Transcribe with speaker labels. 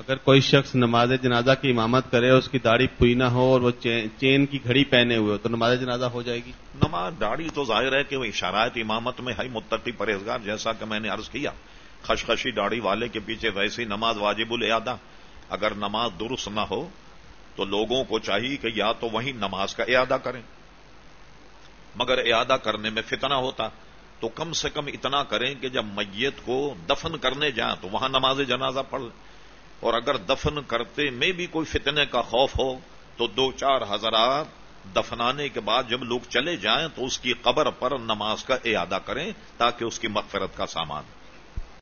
Speaker 1: اگر کوئی شخص نماز جنازہ کی امامت کرے، اس کی داڑھی پوئی نہ ہو اور وہ چین کی گھڑی پہنے ہوئے ہو، تو نماز جنازہ ہو جائے گی؟
Speaker 2: نماز داڑھی تو ظاہر ہے کہ وہ اشارات امامت میں ہے، متقی پرہیزگار، جیسا کہ میں نے عرض کیا۔ خشخشی داڑھی والے کے پیچھے ویسی نماز واجب الادا اگر نماز درست نہ ہو، تو لوگوں کو چاہیے کہ یا تو وہیں نماز کا اعادہ کریں۔ مگر اعادہ کرنے میں فتنہ ہوتا، تو کم سے کم اتنا کریں کہ جب میت کو دفن کرنے جائیں، تو وہاں نماز جنازہ پڑھ لیں۔ اور اگر دفن کرتے میں بھی کوئی فتنے کا خوف ہو تو دو چار حضرات دفنانے کے بعد جب لوگ چلے جائیں تو اس کی قبر پر نماز کا اعادہ کریں تاکہ اس کی مغفرت کا سامان